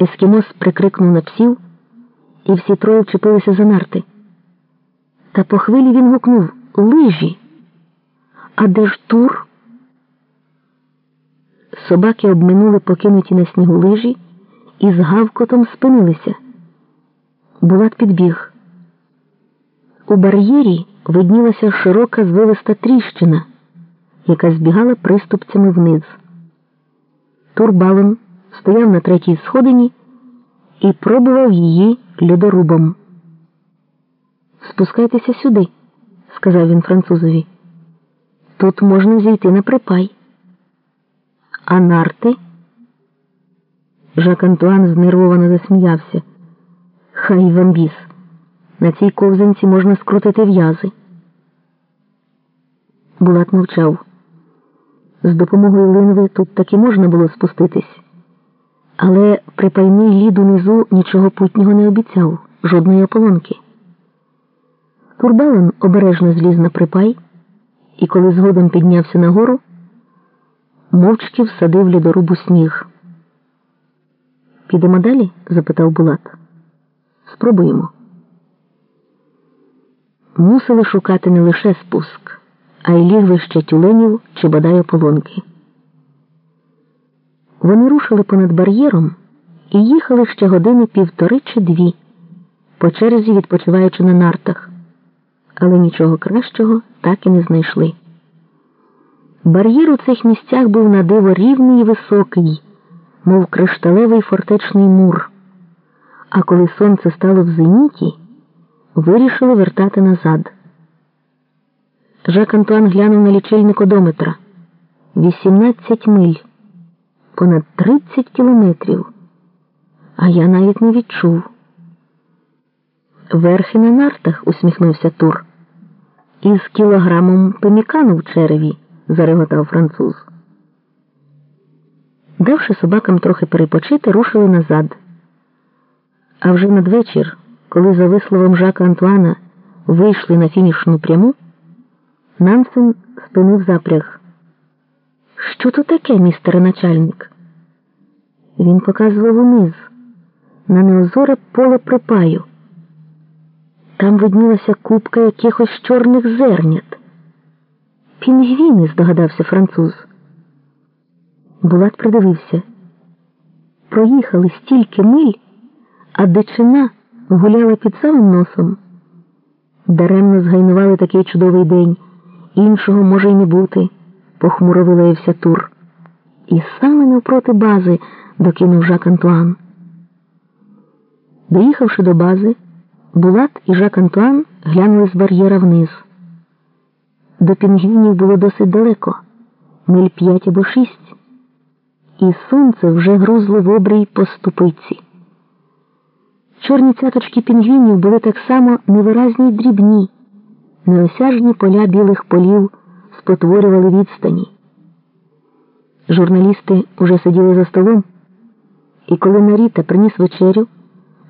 Ескімос прикрикнув на псів, і всі троє вчепилися за нарти. Та по хвилі він гукнув лижі. А де ж тур? Собаки обминули покинуті на снігу лижі і з гавкотом спинилися. Булат підбіг. У бар'єрі виднілася широка звивиста тріщина, яка збігала приступцями вниз. Турбалон стояв на третій сходині і пробував її льодорубом. Спускайтеся сюди, сказав він французові. Тут можна зійти на припай. А нарти? Жак Антуан знервовано засміявся. Хай вам біс. На цій ковзанці можна скрутити в'язи. Булат мовчав. З допомогою линви тут таки можна було спуститись, але припайний лід унизу нічого путнього не обіцяв, жодної ополонки. Турбален обережно зліз на припай і, коли згодом піднявся нагору, мовчки всадив лідорубу сніг. Підемо далі? запитав Булат. Спробуємо. Мусили шукати не лише спуск, а й лігвище тюленів чи бодай ополонки. Вони рушили понад бар'єром і їхали ще години півтори чи дві, по черзі відпочиваючи на нартах, але нічого кращого так і не знайшли. Бар'єр у цих місцях був на диво рівний і високий, мов кришталевий фортечний мур. А коли сонце стало в зеніті, вирішили вертати назад. Жак Антуан глянув на лічильник одометра. 18 миль, понад 30 кілометрів. А я навіть не відчув. Верхи на нартах, усміхнувся Тур. Із кілограмом пемікану в череві, зареготав француз. Давши собакам трохи перепочити, рушили назад. А вже надвечір, коли, за висловом Жака Антуана, вийшли на фінішну пряму, Нансен спинив запряг. Що то таке, містере начальник? Він показував униз, на неозоре поле припаю. Там виднілася купка якихось чорних зернят. Пінгвіни, здогадався француз. Булат придивився. Проїхали стільки миль, а дичина гуляла під самим носом. Даремно згайнували такий чудовий день. Іншого може й не бути, похмуро вилаявся Тур. І саме навпроти бази докинув Жак Антуан. Доїхавши до бази, Булат і Жак Антуан глянули з бар'єра вниз. До пінгвінів було досить далеко, миль п'ять або шість, і сонце вже грузло в обрій по ступиці. Чорні цяточки пінгвінів були так само невиразні й дрібні, неосяжні поля білих полів спотворювали відстані. Журналісти уже сиділи за столом, і коли Наріта приніс вечерю,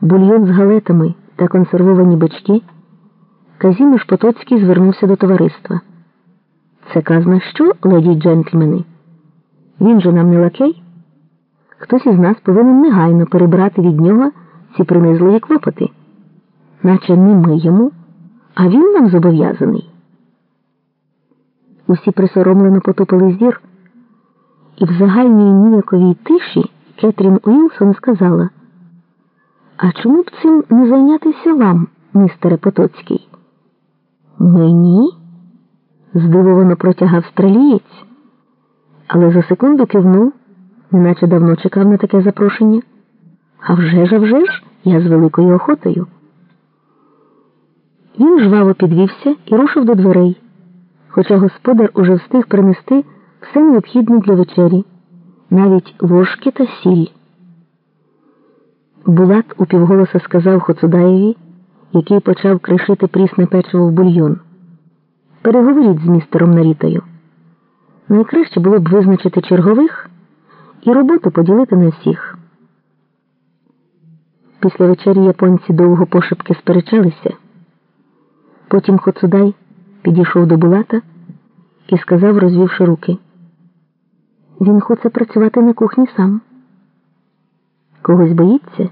бульйон з галетами та консервовані бички, Казіміш Потоцький звернувся до товариства. Це казна що, леді джентльмени? Він же нам не лакей? Хтось із нас повинен негайно перебрати від нього ці принизливі клопоти, наче не ми йому, а він нам зобов'язаний. Усі присоромлено потупили зір, і в загальній ніяковій тиші Кетрін Уілсон сказала: А чому б цим не зайнятися вам, містере Потоцький? Мені? здивовано протягав стрелієць, але за секунду кивнув, неначе давно чекав на таке запрошення. А вже ж, а вже ж, я з великою охотою. Він жваво підвівся і рушив до дверей, хоча господар уже встиг принести все необхідне для вечері, навіть ложки та сіль. Булат упівголоса сказав Хоцудаєві, який почав кришити прісне печиво в бульйон. Переговоріть з містером Нарітою. Найкраще було б визначити чергових і роботу поділити на всіх. Після вечері японці довго пошепки сперечалися. Потім Хоцудай підійшов до Булата і сказав, розвівши руки. Він хоче працювати на кухні сам. Когось боїться?